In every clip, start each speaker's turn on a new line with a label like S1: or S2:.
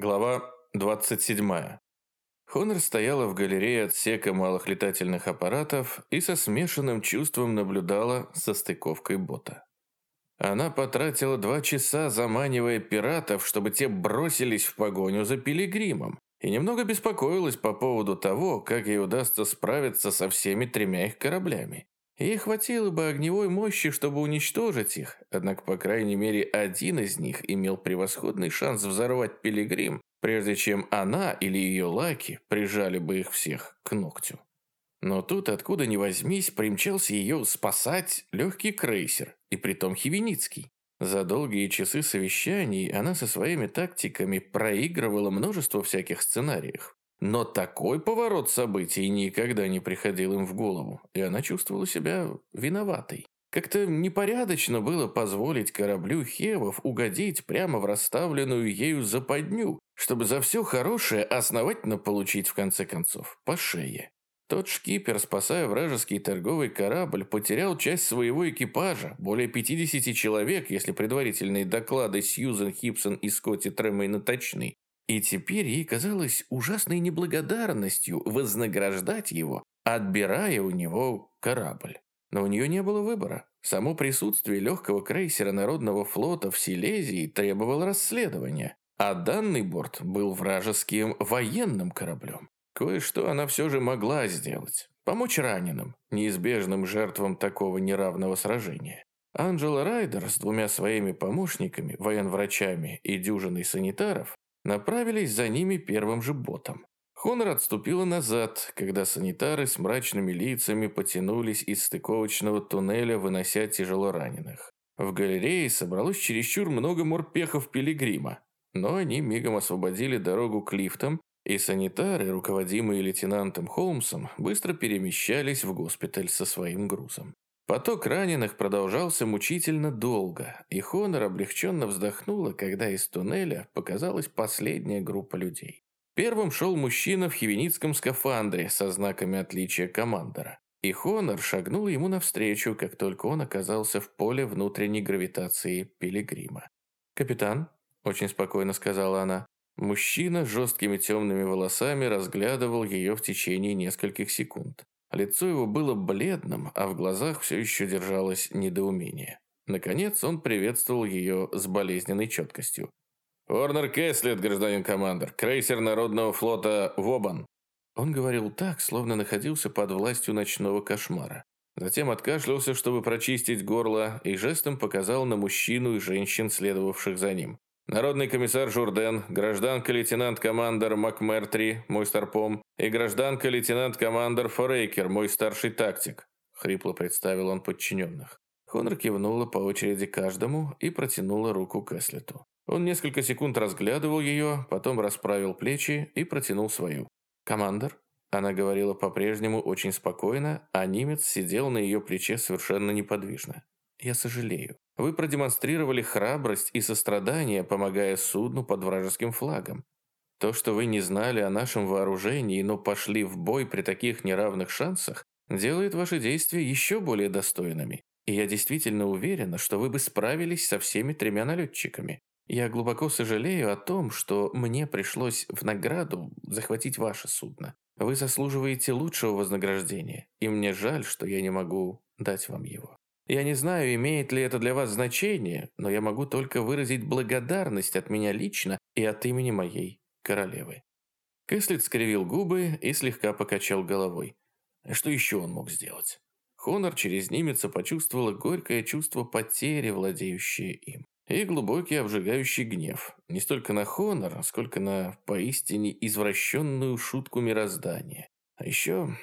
S1: Глава 27. Хонор стояла в галерее отсека малых летательных аппаратов и со смешанным чувством наблюдала со стыковкой бота. Она потратила два часа, заманивая пиратов, чтобы те бросились в погоню за пилигримом, и немного беспокоилась по поводу того, как ей удастся справиться со всеми тремя их кораблями. Ей хватило бы огневой мощи, чтобы уничтожить их, однако, по крайней мере, один из них имел превосходный шанс взорвать пилигрим, прежде чем она или ее лаки прижали бы их всех к ногтю. Но тут, откуда ни возьмись, примчался ее спасать легкий крейсер, и притом Хивеницкий. За долгие часы совещаний она со своими тактиками проигрывала множество всяких сценариев. Но такой поворот событий никогда не приходил им в голову, и она чувствовала себя виноватой. Как-то непорядочно было позволить кораблю Хевов угодить прямо в расставленную ею западню, чтобы за все хорошее основательно получить в конце концов по шее. Тот шкипер, спасая вражеский торговый корабль, потерял часть своего экипажа, более 50 человек, если предварительные доклады Сьюзен Хипсон и Скотти Тремейна точны, и теперь ей казалось ужасной неблагодарностью вознаграждать его, отбирая у него корабль. Но у нее не было выбора. Само присутствие легкого крейсера Народного флота в Силезии требовало расследования, а данный борт был вражеским военным кораблем. Кое-что она все же могла сделать. Помочь раненым, неизбежным жертвам такого неравного сражения. Анджела Райдер с двумя своими помощниками, военврачами и дюжиной санитаров направились за ними первым же ботом. Хонор отступила назад, когда санитары с мрачными лицами потянулись из стыковочного туннеля, вынося тяжело раненых. В галерее собралось чересчур много морпехов пилигрима, но они мигом освободили дорогу к лифтам, и санитары, руководимые лейтенантом Холмсом, быстро перемещались в госпиталь со своим грузом. Поток раненых продолжался мучительно долго, и Хонор облегченно вздохнула, когда из туннеля показалась последняя группа людей. Первым шел мужчина в хивеницком скафандре со знаками отличия командора. И Хонор шагнул ему навстречу, как только он оказался в поле внутренней гравитации Пилигрима. «Капитан», – очень спокойно сказала она, – мужчина с жесткими темными волосами разглядывал ее в течение нескольких секунд. Лицо его было бледным, а в глазах все еще держалось недоумение. Наконец он приветствовал ее с болезненной четкостью. «Орнер Кэслет, гражданин командир, крейсер Народного флота Вобан». Он говорил так, словно находился под властью ночного кошмара. Затем откашлялся, чтобы прочистить горло, и жестом показал на мужчину и женщин, следовавших за ним. Народный комиссар Журден, гражданка-лейтенант-командер МакМертри, мой старпом, и гражданка-лейтенант-командер Форейкер, мой старший тактик», — хрипло представил он подчиненных. Хонор кивнула по очереди каждому и протянула руку Кэслету. Он несколько секунд разглядывал ее, потом расправил плечи и протянул свою. «Командер?» Она говорила по-прежнему очень спокойно, а немец сидел на ее плече совершенно неподвижно. «Я сожалею. Вы продемонстрировали храбрость и сострадание, помогая судну под вражеским флагом. То, что вы не знали о нашем вооружении, но пошли в бой при таких неравных шансах, делает ваши действия еще более достойными. И я действительно уверена, что вы бы справились со всеми тремя налетчиками. Я глубоко сожалею о том, что мне пришлось в награду захватить ваше судно. Вы заслуживаете лучшего вознаграждения, и мне жаль, что я не могу дать вам его. Я не знаю, имеет ли это для вас значение, но я могу только выразить благодарность от меня лично и от имени моей королевы». Кэслит скривил губы и слегка покачал головой. Что еще он мог сделать? Хонор через немеца почувствовала горькое чувство потери, владеющее им. И глубокий обжигающий гнев. Не столько на Хонор, сколько на поистине извращенную шутку мироздания. А еще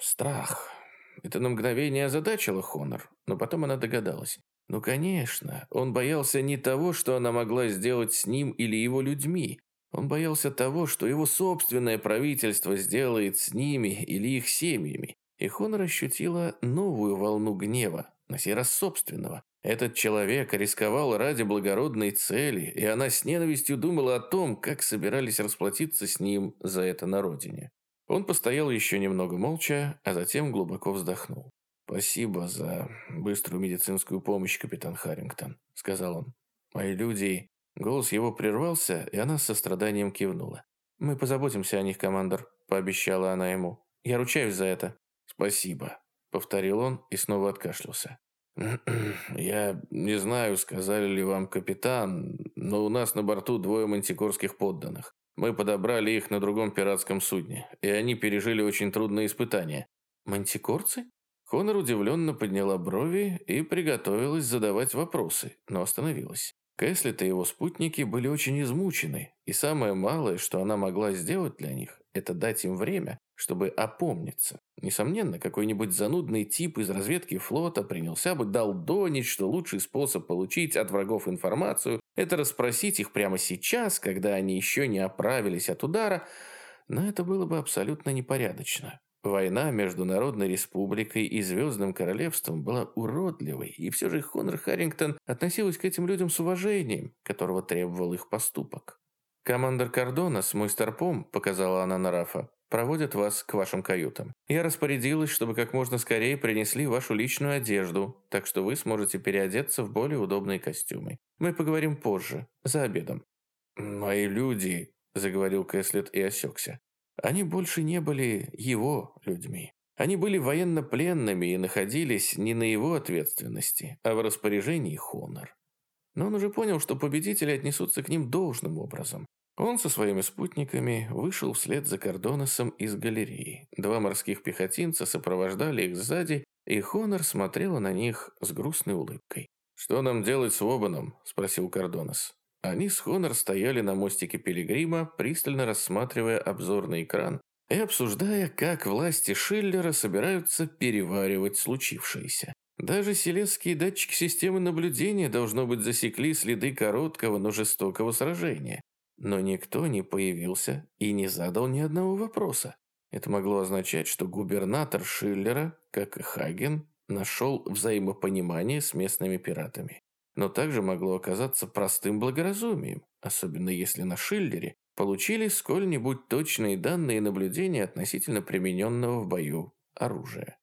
S1: страх. Это на мгновение озадачило Хонор, но потом она догадалась. Ну, конечно, он боялся не того, что она могла сделать с ним или его людьми. Он боялся того, что его собственное правительство сделает с ними или их семьями. И Хонор ощутила новую волну гнева, на сей раз собственного. Этот человек рисковал ради благородной цели, и она с ненавистью думала о том, как собирались расплатиться с ним за это на родине. Он постоял еще немного молча, а затем глубоко вздохнул. «Спасибо за быструю медицинскую помощь, капитан Харрингтон», — сказал он. «Мои люди Голос его прервался, и она с состраданием кивнула. «Мы позаботимся о них, командор», – пообещала она ему. «Я ручаюсь за это». «Спасибо», – повторил он и снова откашлялся. «Я не знаю, сказали ли вам капитан, но у нас на борту двое мантикорских подданных. Мы подобрали их на другом пиратском судне, и они пережили очень трудные испытания».
S2: «Мантикорцы?»
S1: Хонор удивленно подняла брови и приготовилась задавать вопросы, но остановилась. Кэслет и его спутники были очень измучены, и самое малое, что она могла сделать для них, это дать им время, чтобы опомниться. Несомненно, какой-нибудь занудный тип из разведки флота принялся бы долдонить, что лучший способ получить от врагов информацию – это расспросить их прямо сейчас, когда они еще не оправились от удара, но это было бы абсолютно непорядочно. Война между Народной Республикой и Звездным Королевством была уродливой, и все же Хонор Харрингтон относилась к этим людям с уважением, которого требовал их поступок. «Командор Кордона с мой старпом», — показала она на Рафа, проводят вас к вашим каютам. Я распорядилась, чтобы как можно скорее принесли вашу личную одежду, так что вы сможете переодеться в более удобные костюмы. Мы поговорим позже, за обедом». «Мои люди», — заговорил Кэслет и осекся.
S2: Они больше не были его людьми. Они были военнопленными и находились не на его ответственности, а в распоряжении Хонор. Но он уже понял, что победители отнесутся к ним должным образом. Он со своими спутниками вышел вслед за Кордоносом из галереи. Два морских пехотинца сопровождали их сзади, и Хонор смотрела на них с грустной улыбкой.
S1: «Что нам делать с Обаном?» – спросил Кордонос.
S2: Они с Хонор стояли на мостике Пилигрима, пристально рассматривая обзорный экран и обсуждая, как власти Шиллера собираются переваривать случившееся. Даже селесские датчики системы наблюдения, должно быть, засекли следы короткого, но жестокого сражения. Но никто не появился и не задал ни одного вопроса. Это могло означать, что губернатор Шиллера, как и Хаген, нашел взаимопонимание с местными пиратами но также могло оказаться простым благоразумием, особенно если на Шиллере получили сколь-нибудь точные данные наблюдения относительно примененного в бою оружия.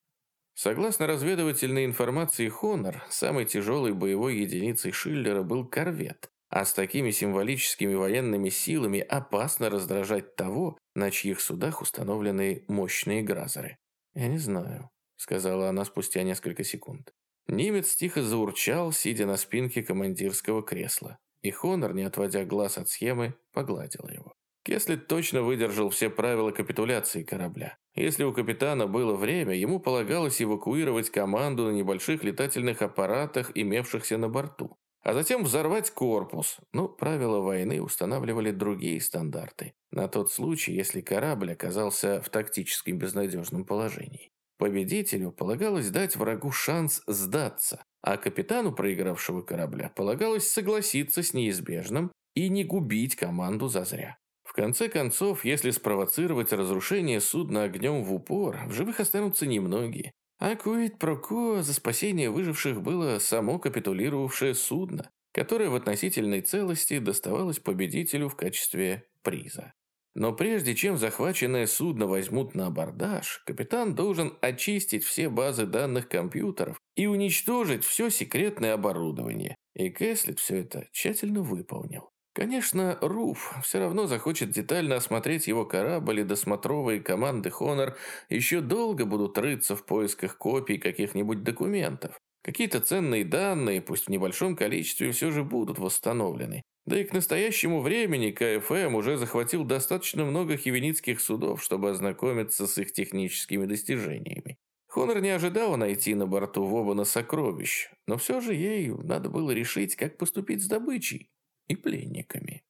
S2: Согласно разведывательной информации Хонор, самой тяжелой боевой единицей Шиллера был корвет, а с такими символическими военными силами опасно раздражать того, на чьих судах установлены мощные гразеры. «Я не знаю», — сказала она спустя несколько секунд. Немец тихо заурчал, сидя на спинке командирского кресла. И Хонор, не отводя глаз от схемы, погладил его. Кеслет точно выдержал все правила капитуляции корабля. Если у капитана было время, ему полагалось эвакуировать команду на небольших летательных аппаратах, имевшихся на борту, а затем взорвать корпус. Но правила войны устанавливали другие стандарты, на тот случай, если корабль оказался в тактически безнадежном положении. Победителю полагалось дать врагу шанс сдаться, а капитану проигравшего корабля полагалось согласиться с неизбежным и не губить команду зазря. В конце концов, если спровоцировать разрушение судна огнем в упор, в живых останутся немногие. А куит проко за спасение выживших было само капитулировавшее судно, которое в относительной целости доставалось победителю в качестве приза. Но прежде чем захваченное судно возьмут на абордаж, капитан должен очистить все базы данных компьютеров и уничтожить все секретное оборудование. И Кэслет все это тщательно выполнил. Конечно, Руф все равно захочет детально осмотреть его корабль, и досмотровые команды Хонор еще долго будут рыться в поисках копий каких-нибудь документов. Какие-то ценные данные, пусть в небольшом количестве, все же будут восстановлены. Да и к настоящему времени КФМ уже захватил достаточно много хивеницких судов, чтобы ознакомиться с их техническими достижениями. Хонор не ожидала найти на борту Вобана сокровищ, но все же ей надо было решить, как поступить с добычей и пленниками.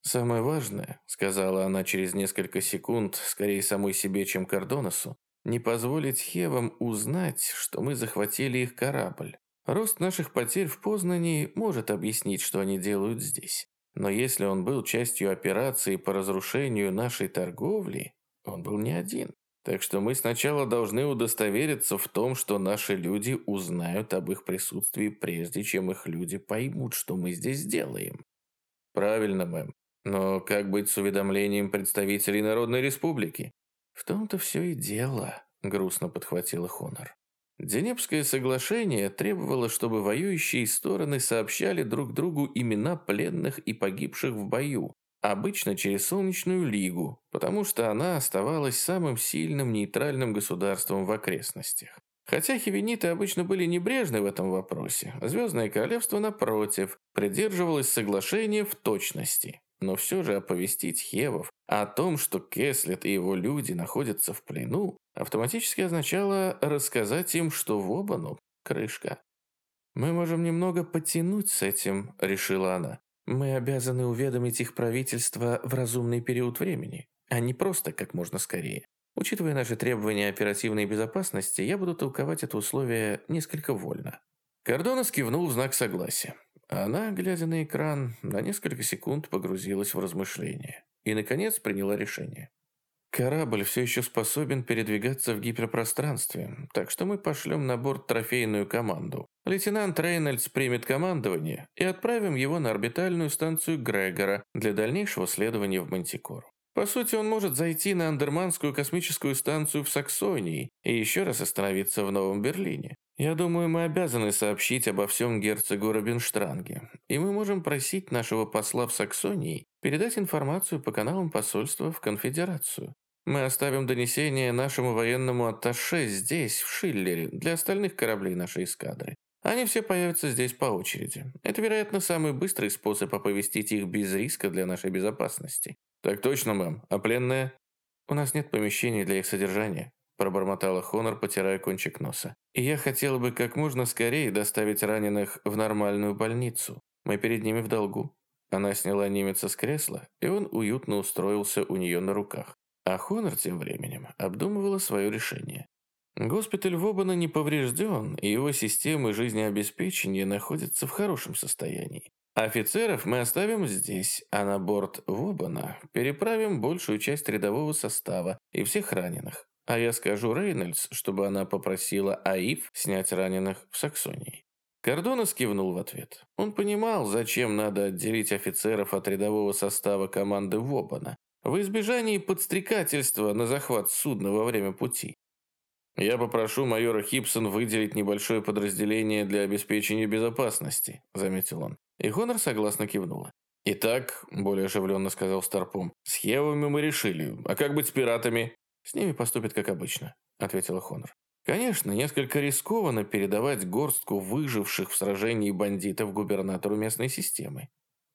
S2: «Самое важное», — сказала она через несколько секунд, скорее самой себе, чем Кордоносу, «не позволить Хевам узнать, что мы захватили их корабль. Рост наших потерь в Познании может объяснить, что они делают здесь. Но если он был частью операции по разрушению нашей торговли, он был не один. Так что мы сначала должны удостовериться в том, что наши люди узнают об их присутствии, прежде чем их люди поймут, что мы здесь делаем. Правильно, мэм. Но как быть с уведомлением представителей Народной Республики? В том-то все и дело, грустно подхватила Хонор.
S1: Денепское соглашение требовало, чтобы воюющие стороны сообщали друг другу имена пленных и погибших в бою, обычно через Солнечную Лигу, потому что она оставалась самым сильным нейтральным государством в окрестностях. Хотя хивениты обычно были небрежны в этом вопросе, Звездное Королевство, напротив, придерживалось соглашения в точности. Но все же оповестить Хевов о том, что Кеслет и его люди находятся в плену, автоматически означало рассказать им, что в Обану крышка. «Мы можем немного потянуть с этим», — решила она. «Мы обязаны уведомить их правительство в разумный период времени, а не просто как можно скорее. Учитывая наши требования оперативной безопасности, я буду толковать это условие несколько вольно». Кордонос кивнул в знак согласия. Она, глядя на экран, на несколько секунд погрузилась в размышления и, наконец, приняла решение. Корабль все еще способен передвигаться в гиперпространстве, так что мы пошлем на борт трофейную команду. Лейтенант Рейнольдс примет командование и отправим его на орбитальную станцию Грегора для дальнейшего следования в Мантикору. По сути, он может зайти на Андерманскую космическую станцию в Саксонии и еще раз остановиться в Новом Берлине. Я думаю, мы обязаны сообщить обо всем герцогу Робинштранге, и мы можем просить нашего посла в Саксонии передать информацию по каналам посольства в Конфедерацию. Мы оставим донесение нашему военному атташе здесь, в Шиллере, для остальных кораблей нашей эскадры. Они все появятся здесь по очереди. Это, вероятно, самый быстрый способ оповестить их без риска для нашей безопасности. «Так точно, мэм. А пленные?» «У нас нет помещений для их содержания», – пробормотала Хонор, потирая кончик носа. «И я хотела бы как можно скорее доставить раненых в нормальную больницу. Мы перед ними в долгу». Она сняла немеца с кресла, и он уютно устроился у нее на руках. А Хонор тем временем обдумывала свое решение. Госпиталь Вобана не поврежден, и его системы жизнеобеспечения находятся в хорошем состоянии. Офицеров мы оставим здесь, а на борт Вобана переправим большую часть рядового состава и всех раненых. А я скажу Рейнольдс, чтобы она попросила АИФ снять раненых в Саксонии. Кордонос кивнул в ответ. Он понимал, зачем надо отделить офицеров от рядового состава команды Вобана, в избежании подстрекательства на захват судна во время пути. «Я попрошу майора Хипсон выделить небольшое подразделение для обеспечения безопасности», – заметил он. И Хонор согласно кивнула. «Итак», – более оживленно сказал Старпом, – «с Хевами мы решили. А как быть с пиратами?» «С ними поступят как обычно», – ответила Хонор. Конечно, несколько рискованно передавать горстку выживших в сражении бандитов губернатору местной системы.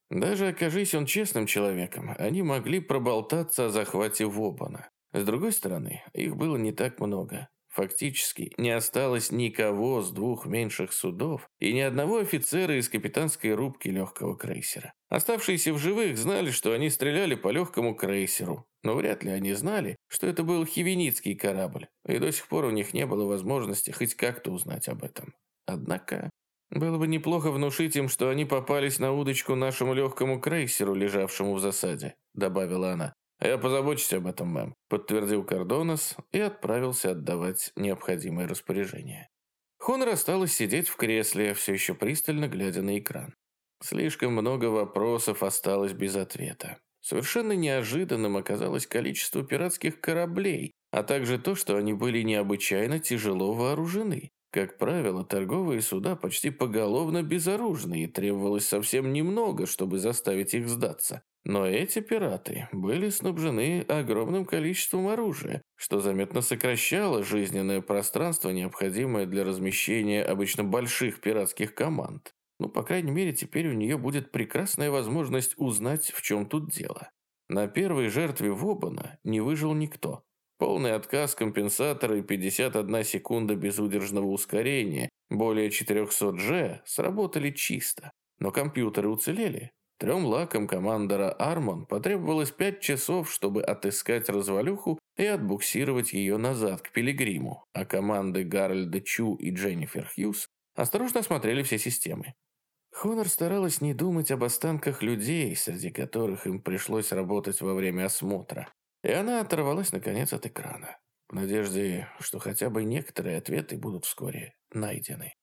S1: Даже окажись он честным человеком, они могли проболтаться о захвате Вобана. С другой стороны, их было не так много. Фактически не осталось никого с двух меньших судов и ни одного офицера из капитанской рубки легкого крейсера. Оставшиеся в живых знали, что они стреляли по легкому крейсеру, но вряд ли они знали, что это был хивеницкий корабль, и до сих пор у них не было возможности хоть как-то узнать об этом. Однако, было бы неплохо внушить им, что они попались на удочку нашему легкому крейсеру, лежавшему в засаде, добавила она. «Я позабочусь об этом, мэм», – подтвердил Кордонос и отправился отдавать необходимые распоряжения. Хонор осталась сидеть в кресле, все еще пристально глядя на экран. Слишком много вопросов осталось без ответа. Совершенно неожиданным оказалось количество пиратских кораблей, а также то, что они были необычайно тяжело вооружены. Как правило, торговые суда почти поголовно безоружны, и требовалось совсем немного, чтобы заставить их сдаться. Но эти пираты были снабжены огромным количеством оружия, что заметно сокращало жизненное пространство, необходимое для размещения обычно больших пиратских команд. Ну, по крайней мере, теперь у нее будет прекрасная возможность узнать, в чем тут дело. На первой жертве Вобана не выжил никто. Полный отказ компенсатора и 51 секунда безудержного ускорения, более 400 G, сработали чисто. Но компьютеры уцелели, Трем лакам командора Армон потребовалось пять часов, чтобы отыскать развалюху и отбуксировать ее назад к Пилигриму, а команды Гарольда Чу и Дженнифер Хьюз осторожно осмотрели все системы. Хонор старалась не думать об останках людей, среди которых им пришлось работать во время осмотра, и она оторвалась, наконец, от экрана, в надежде, что хотя бы некоторые ответы будут вскоре найдены.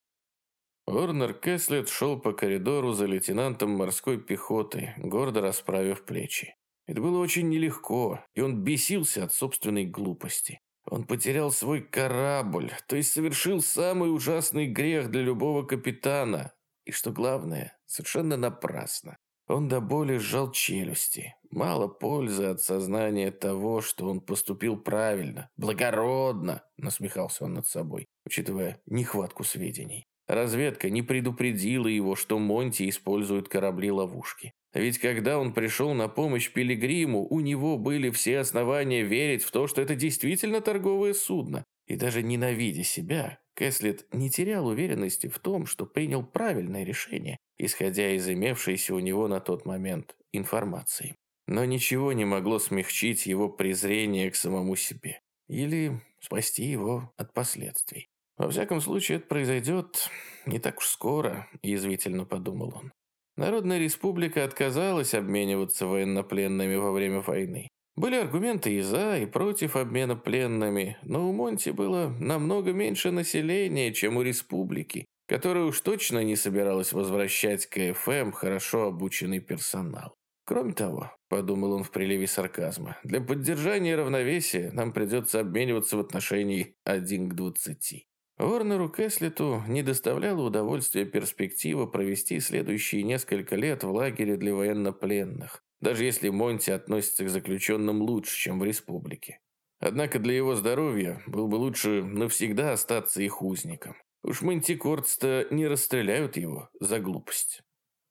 S1: Орнер Кэслет шел по коридору за лейтенантом морской пехоты, гордо расправив плечи. Это было очень нелегко, и он бесился от собственной глупости. Он потерял свой корабль, то есть совершил самый ужасный грех для любого капитана. И что главное, совершенно напрасно. Он до боли сжал челюсти. Мало пользы от сознания того, что он поступил правильно, благородно, насмехался он над собой, учитывая нехватку сведений. Разведка не предупредила его, что Монти использует корабли-ловушки. Ведь когда он пришел на помощь Пилигриму, у него были все основания верить в то, что это действительно торговое судно. И даже ненавидя себя, Кэслет не терял уверенности в том, что принял правильное решение, исходя из имевшейся у него на тот момент информации. Но ничего не могло смягчить его презрение к самому себе. Или спасти его от последствий. Во всяком случае, это произойдет не так уж скоро, язвительно подумал он. Народная республика отказалась обмениваться военнопленными во время войны. Были аргументы и за, и против обмена пленными, но у Монти было намного меньше населения, чем у республики, которая уж точно не собиралась возвращать КФМ хорошо обученный персонал. Кроме того, подумал он в приливе сарказма, для поддержания равновесия нам придется обмениваться в отношении один к двадцати. Ворнеру Кэслету не доставляло удовольствия перспектива провести следующие несколько лет в лагере для военнопленных, даже если Монти относится к заключенным лучше, чем в республике. Однако для его здоровья было бы лучше навсегда остаться их узником. Уж мантикордс-то не расстреляют его за глупость.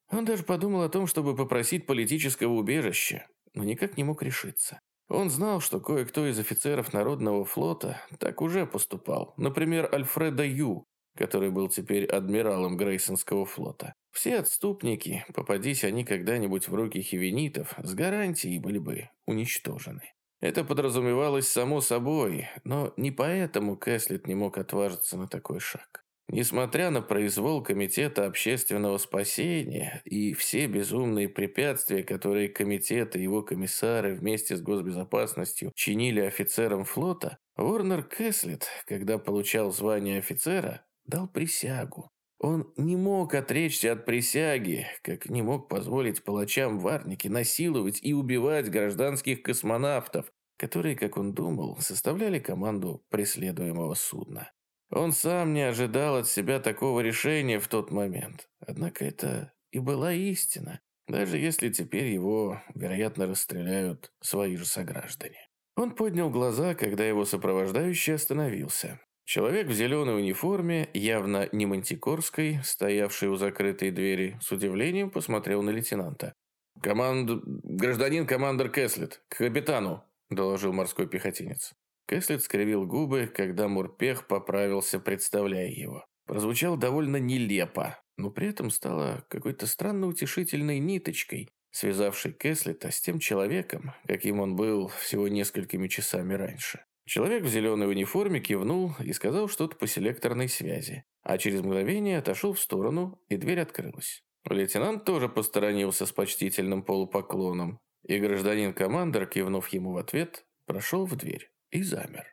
S1: Он даже подумал о том, чтобы попросить политического убежища, но никак не мог решиться. Он знал, что кое-кто из офицеров Народного флота так уже поступал. Например, Альфреда Ю, который был теперь адмиралом Грейсонского флота. Все отступники, попадись они когда-нибудь в руки хивенитов, с гарантией были бы уничтожены. Это подразумевалось само собой, но не поэтому Кэслет не мог отважиться на такой шаг. Несмотря на произвол Комитета общественного спасения и все безумные препятствия, которые комитет и его комиссары вместе с госбезопасностью чинили офицерам флота, Ворнер Кэслет, когда получал звание офицера, дал присягу. Он не мог отречься от присяги, как не мог позволить палачам в Арнике насиловать и убивать гражданских космонавтов, которые, как он думал, составляли команду преследуемого судна. Он сам не ожидал от себя такого решения в тот момент. Однако это и была истина, даже если теперь его, вероятно, расстреляют свои же сограждане. Он поднял глаза, когда его сопровождающий остановился. Человек в зеленой униформе, явно не мантикорской, стоявший у закрытой двери, с удивлением посмотрел на лейтенанта. «Команд... Гражданин командор Кэслет, к капитану», – доложил морской пехотинец. Кэслет скривил губы, когда Мурпех поправился, представляя его. Прозвучал довольно нелепо, но при этом стало какой-то странно утешительной ниточкой, связавшей Кэслета с тем человеком, каким он был всего несколькими часами раньше. Человек в зеленой униформе кивнул и сказал что-то по селекторной связи, а через мгновение отошел в сторону, и дверь открылась. Лейтенант тоже посторонился с почтительным полупоклоном, и гражданин-командор, кивнув ему в ответ, прошел в дверь и замер.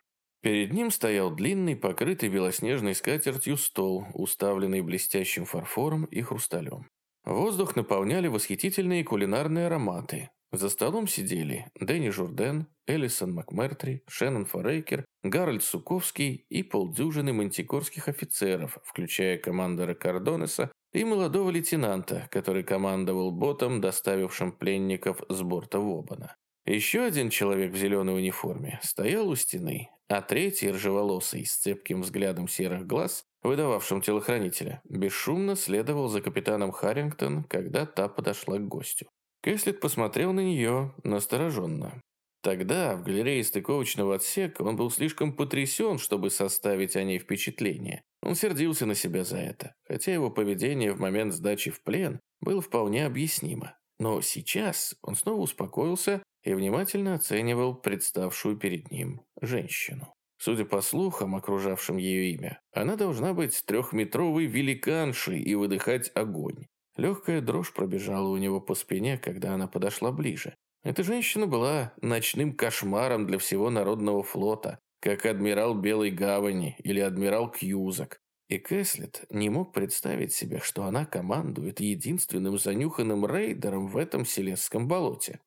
S1: Перед ним стоял длинный, покрытый белоснежной скатертью стол, уставленный блестящим фарфором и хрусталем. Воздух наполняли восхитительные кулинарные ароматы. За столом сидели Дэнни Журден, Элисон МакМертри, Шеннон Форейкер, Гарольд Суковский и полдюжины мантикорских офицеров, включая командора Кардонеса и молодого лейтенанта, который командовал ботом, доставившим пленников с борта Вобана. Еще один человек в зеленой униформе стоял у стены, а третий, ржеволосый, с цепким взглядом серых глаз, выдававшим телохранителя, бесшумно следовал за капитаном Харрингтон, когда та подошла к гостю. Кэслет посмотрел на нее настороженно. Тогда, в галерее стыковочного отсека, он был слишком потрясен, чтобы составить о ней впечатление. Он сердился на себя за это, хотя его поведение в момент сдачи в плен было вполне объяснимо. Но сейчас он снова успокоился и внимательно оценивал представшую перед ним женщину. Судя по слухам, окружавшим ее имя, она должна быть трехметровой великаншей и выдыхать огонь. Легкая дрожь пробежала у него по спине, когда она подошла ближе. Эта женщина была ночным кошмаром для всего народного флота, как адмирал Белой Гавани или адмирал Кьюзак. И Кэслет не мог представить себе, что она командует единственным занюханным рейдером в этом селесском болоте.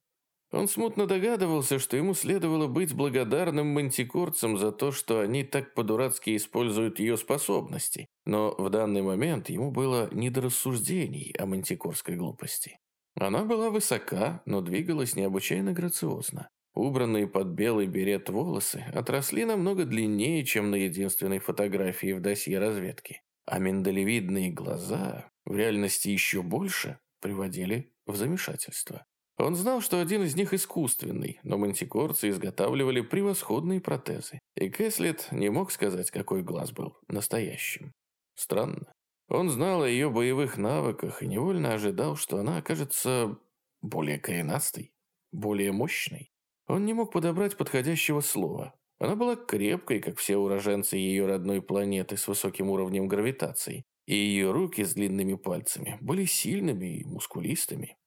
S1: Он смутно догадывался, что ему следовало быть благодарным мантикорцам за то, что они так по-дурацки используют ее способности, но в данный момент ему было не до рассуждений о мантикорской глупости. Она была высока, но двигалась необычайно грациозно. Убранные под белый берет волосы отросли намного длиннее, чем на единственной фотографии в досье разведки. А миндалевидные глаза, в реальности еще больше, приводили в замешательство. Он знал, что один из них искусственный, но мантикорцы изготавливали превосходные протезы, и Кэслет не мог сказать, какой глаз был настоящим. Странно. Он знал о ее боевых навыках и невольно ожидал, что она окажется более коренастой, более мощной. Он не мог подобрать подходящего слова. Она была крепкой, как все уроженцы ее родной планеты с высоким уровнем гравитации, и ее руки с длинными пальцами были сильными и мускулистыми.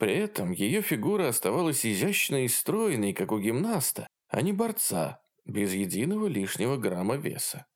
S1: При этом ее фигура оставалась изящной и стройной, как у гимнаста, а не борца, без единого лишнего грамма веса.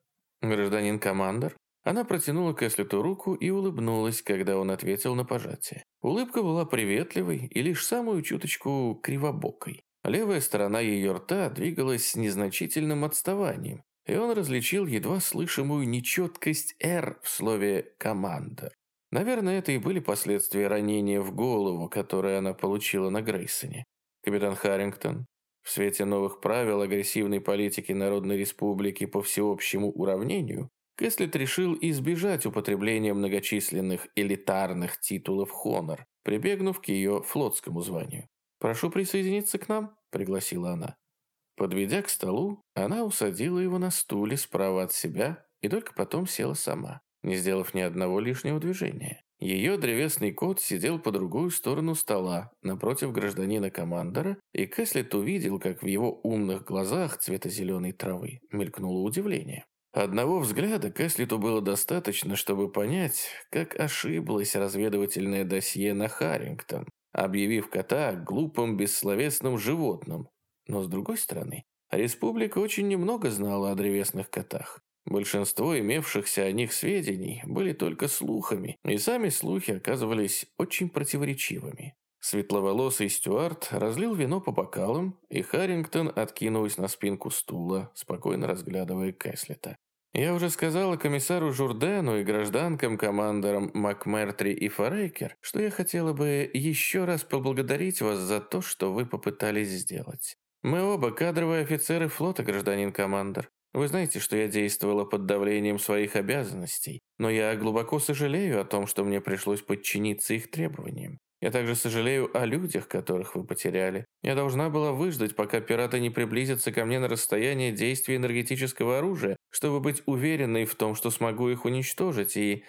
S1: Гражданин Командор, она протянула Кэслету руку и улыбнулась, когда он ответил на пожатие. Улыбка была приветливой и лишь самую чуточку кривобокой. Левая сторона ее рта двигалась с незначительным отставанием, и он различил едва слышимую нечеткость «Р» в слове «командор». Наверное, это и были последствия ранения в голову, которое она получила на Грейсоне. Капитан Харрингтон, в свете новых правил агрессивной политики Народной Республики по всеобщему уравнению, Кэслет решил избежать употребления многочисленных элитарных титулов Хонор, прибегнув к ее флотскому званию. «Прошу присоединиться к нам», — пригласила она. Подведя к столу, она усадила его на стуле справа от себя и только потом села сама не сделав ни одного лишнего движения. Ее древесный кот сидел по другую сторону стола, напротив гражданина-командора, и Кэслет увидел, как в его умных глазах цвета зеленой травы мелькнуло удивление. Одного взгляда Кэслету было достаточно, чтобы понять, как ошиблось разведывательное досье на Харрингтон, объявив кота глупым бессловесным животным. Но с другой стороны, республика очень немного знала о древесных котах. Большинство имевшихся о них сведений были только слухами, и сами слухи оказывались очень противоречивыми. Светловолосый Стюарт разлил вино по бокалам, и Харрингтон откинулась на спинку стула, спокойно разглядывая Кэслета. «Я уже сказала комиссару Журдену и гражданкам-командорам МакМертри и Форейкер, что я хотела бы еще раз поблагодарить вас за то, что вы попытались сделать. Мы оба кадровые офицеры флота, гражданин-командор. Вы знаете, что я действовала под давлением своих обязанностей, но я глубоко сожалею о том, что мне пришлось подчиниться их требованиям. Я также сожалею о людях, которых вы потеряли. Я должна была выждать, пока пираты не приблизятся ко мне на расстояние действия энергетического оружия, чтобы быть уверенной в том, что смогу их уничтожить, и,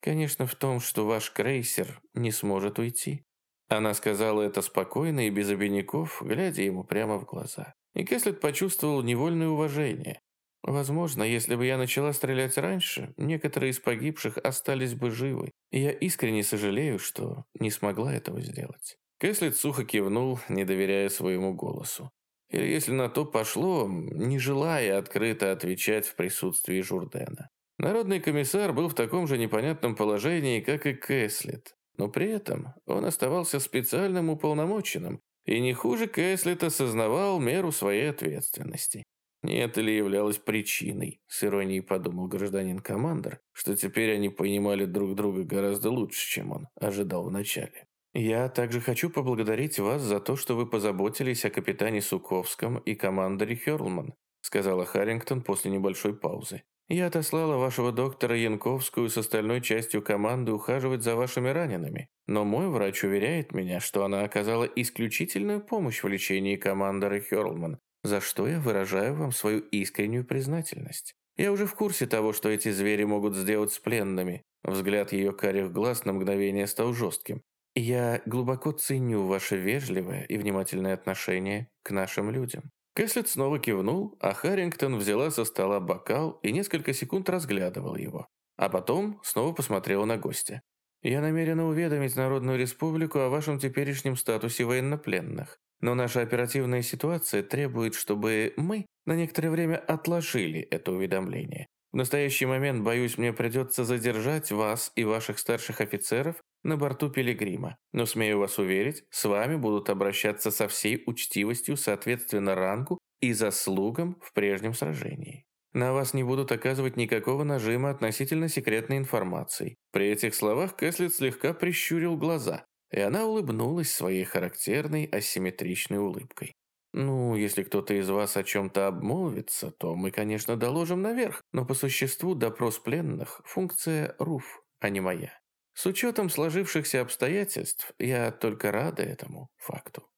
S1: конечно, в том, что ваш крейсер не сможет уйти». Она сказала это спокойно и без обиняков, глядя ему прямо в глаза. И Кеслет почувствовал невольное уважение. Возможно, если бы я начала стрелять раньше, некоторые из погибших остались бы живы. Я искренне сожалею, что не смогла этого сделать. Кэслет сухо кивнул, не доверяя своему голосу. Или, если на то пошло, не желая открыто отвечать в присутствии Журдена. Народный комиссар был в таком же непонятном положении, как и Кэслет. Но при этом он оставался специальным уполномоченным и не хуже Кэслет осознавал меру своей ответственности. Не это ли являлось причиной, с иронией подумал гражданин-командор, что теперь они понимали друг друга гораздо лучше, чем он ожидал вначале. «Я также хочу поблагодарить вас за то, что вы позаботились о капитане Суковском и командоре Хёрлман», сказала Харрингтон после небольшой паузы. «Я отослала вашего доктора Янковскую с остальной частью команды ухаживать за вашими ранеными, но мой врач уверяет меня, что она оказала исключительную помощь в лечении командора Хёрлман, за что я выражаю вам свою искреннюю признательность. Я уже в курсе того, что эти звери могут сделать с пленными. Взгляд ее карих глаз на мгновение стал жестким. Я глубоко ценю ваше вежливое и внимательное отношение к нашим людям. Кэслет снова кивнул, а Харрингтон взяла со стола бокал и несколько секунд разглядывал его. А потом снова посмотрела на гостя. «Я намерена уведомить Народную Республику о вашем теперешнем статусе военнопленных. Но наша оперативная ситуация требует, чтобы мы на некоторое время отложили это уведомление. В настоящий момент, боюсь, мне придется задержать вас и ваших старших офицеров
S2: на борту Пилигрима. Но, смею вас уверить, с вами будут обращаться со всей учтивостью соответственно рангу и заслугам в прежнем сражении. На вас не будут оказывать никакого нажима относительно секретной информации. При этих словах Кэслет слегка прищурил глаза, и она улыбнулась своей характерной асимметричной улыбкой. «Ну, если кто-то из вас о чем-то обмолвится, то мы, конечно, доложим наверх, но по существу допрос пленных – функция РУФ, а не моя. С учетом сложившихся обстоятельств, я только рада этому факту».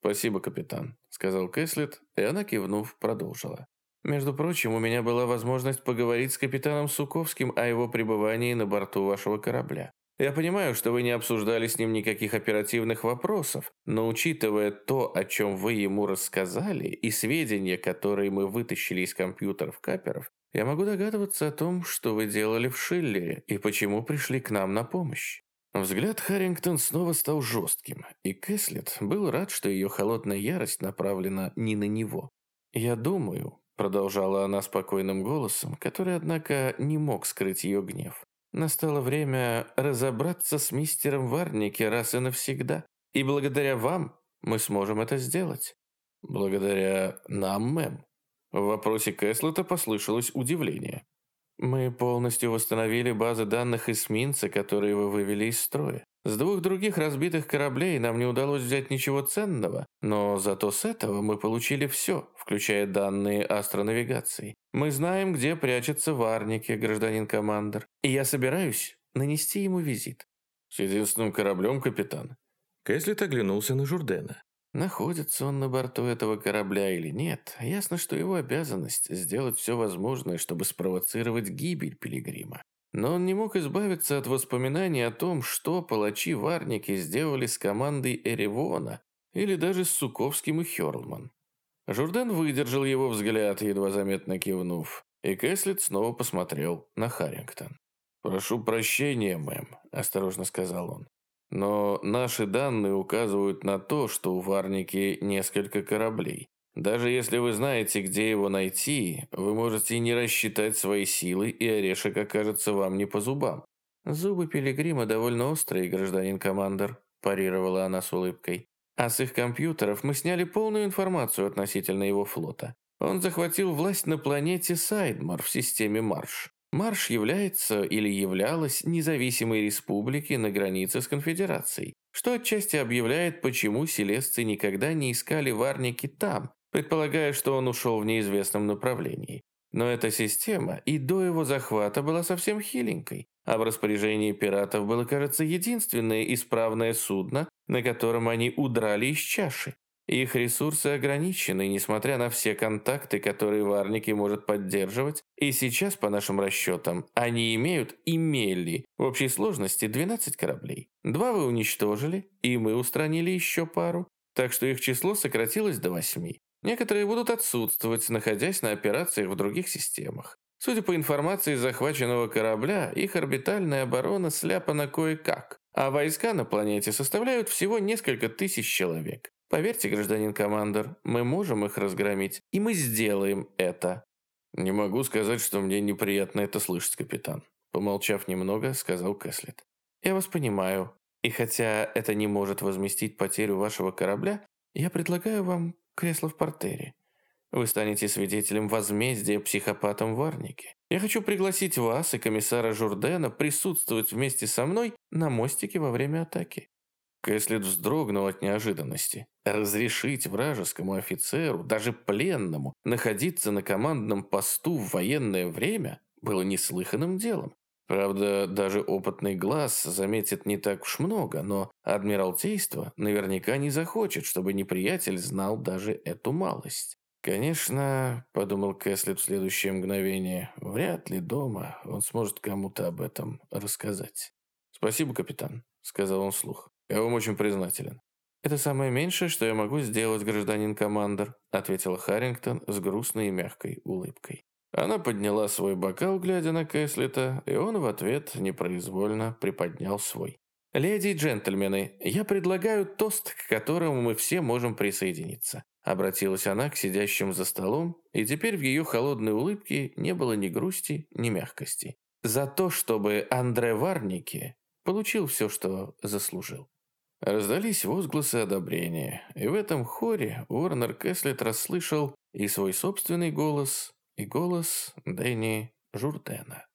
S2: «Спасибо, капитан», – сказал Кэслет, и она, кивнув, продолжила. Между прочим, у меня была возможность поговорить с капитаном Суковским о его пребывании на борту вашего корабля. Я понимаю, что вы не обсуждали с ним никаких оперативных вопросов, но учитывая то, о чем вы ему рассказали, и сведения, которые мы вытащили из компьютеров каперов, я могу догадываться о том, что вы делали в Шиллере и почему пришли к нам на помощь. Взгляд Харрингтон снова стал жестким, и Кэслет был рад, что ее холодная ярость направлена не на него. «Я думаю», Продолжала она спокойным голосом, который, однако, не мог скрыть ее гнев. Настало время разобраться с мистером Варники раз и навсегда. И благодаря вам мы сможем это сделать. Благодаря нам, мэм. В вопросе Кэслета послышалось удивление. Мы полностью восстановили базы данных эсминца, которые вы вывели из строя. С двух других разбитых кораблей нам не удалось взять ничего ценного, но зато с этого мы получили все, включая данные астронавигации. Мы знаем, где прячется Варники, гражданин командор, и я собираюсь нанести ему визит. С единственным кораблем, капитан. Кэслит оглянулся на Журдена. Находится он на борту этого корабля или нет, ясно, что его обязанность сделать все возможное, чтобы спровоцировать гибель Пилигрима. Но он не мог избавиться от воспоминаний о том, что палачи-варники сделали с командой Эревона или даже с Суковским и Хёрлман. Журден выдержал его взгляд, едва заметно кивнув, и Кэслет снова посмотрел на Харрингтон. «Прошу прощения, мэм», – осторожно сказал он. «Но наши данные указывают на то, что у Варники несколько кораблей. Даже если вы знаете, где его найти, вы можете не рассчитать свои силы, и орешек окажется вам не по зубам. Зубы Пилигрима довольно острые, гражданин командор, парировала она с улыбкой. А с их компьютеров мы сняли полную информацию относительно его флота. Он захватил власть на планете Сайдмар в системе Марш. Марш является или являлась независимой республикой на границе с конфедерацией, что отчасти объявляет, почему селесцы никогда не искали варники там, предполагая, что он ушел в неизвестном направлении. Но эта система и до его захвата была совсем хиленькой, а в распоряжении пиратов было, кажется, единственное исправное судно, на котором они удрали из чаши. Их ресурсы ограничены, несмотря на все контакты, которые Варники может поддерживать, и сейчас, по нашим расчетам, они имеют, имели, в общей сложности 12 кораблей. Два вы уничтожили, и мы устранили еще пару, так что их число сократилось до восьми. Некоторые будут отсутствовать, находясь на операциях в других системах. Судя по информации захваченного корабля, их орбитальная оборона сляпана кое-как, а войска на планете составляют всего несколько тысяч человек. Поверьте, гражданин командор, мы можем их разгромить, и мы сделаем это. Не могу сказать, что мне неприятно это слышать, капитан. Помолчав немного, сказал Кэслет. Я вас понимаю. И хотя это не может возместить потерю вашего корабля, я предлагаю вам кресло в портере. Вы станете свидетелем возмездия психопатам Варники. Я хочу пригласить вас и комиссара Журдена присутствовать вместе со мной на мостике во время атаки». Кэслет вздрогнул от неожиданности. Разрешить вражескому офицеру, даже пленному, находиться на командном посту в военное время было неслыханным делом. Правда, даже опытный глаз заметит не так уж много, но Адмиралтейство наверняка не захочет, чтобы неприятель знал даже эту малость. «Конечно», — подумал Кэслет в следующее мгновение, — «вряд ли дома он сможет кому-то об этом рассказать». «Спасибо, капитан», — сказал он вслух. «Я вам очень признателен». «Это самое меньшее, что я могу сделать, гражданин-командор», — ответил Харрингтон с грустной и мягкой улыбкой. Она подняла свой бокал, глядя на Кэслета, и он в ответ непроизвольно приподнял свой. «Леди и джентльмены, я предлагаю тост, к которому мы все можем присоединиться». Обратилась она к сидящим за столом, и теперь в ее холодной улыбке не было ни грусти, ни мягкости. За то, чтобы Андре Варнике
S1: получил все, что заслужил. Раздались возгласы одобрения, и в этом хоре Уорнер Кэслет расслышал и свой собственный голос, и голос Дэнни Журдена.